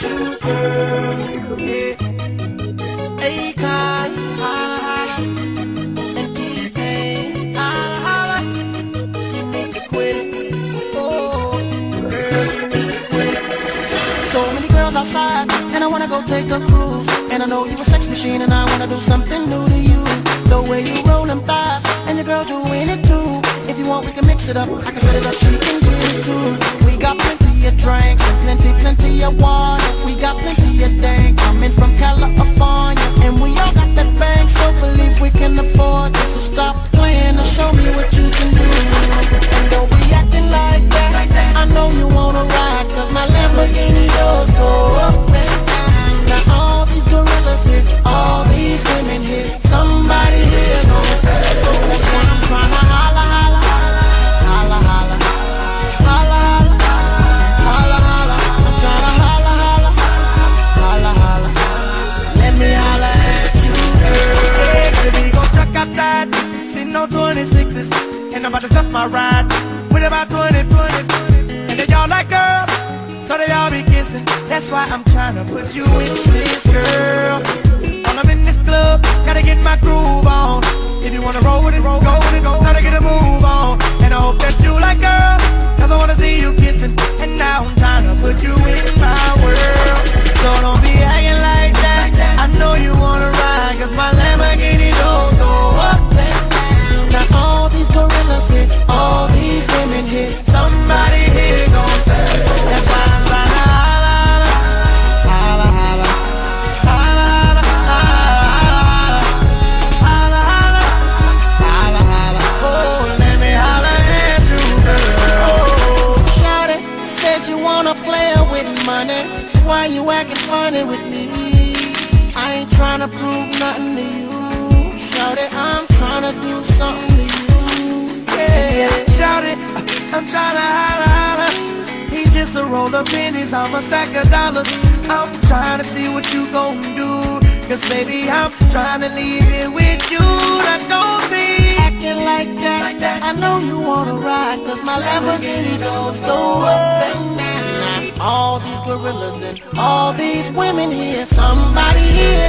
So many girls outside, and I wanna go take a cruise. And I know you a sex machine, and I wanna do something new to you. The way you roll them thighs, and your girl doing it too. If you want, we can mix it up. I can set it up, she can get it too. We got plenty of drinks and plenty, plenty of water. We got plenty of dank. Coming from California and we all got that 26s, and I'm about to stuff my ride with about 20, 20, 20. And they all like girls, so they all be kissing. That's why I'm trying to put you in this, girl. While I'm in this club, gotta get my groove on. If you wanna roll with it, roll, go with it, go. Try to get a move on. And I hope that you like girls, cause I wanna see you kissing. And now I'm trying to put you in with money, so why you acting funny with me? I ain't tryna prove nothing to you, Shout it, I'm tryna do something to you, yeah. Shout uh, it, I'm tryna holla, holla. He just a roll up pennies, I'm a stack of dollars. I'm trying to see what you gon' do. Cause baby, I'm trying to leave it with you. Now don't be acting like that. I know you wanna ride, cause my Lamborghini goes go up gorillas and all these women here, somebody here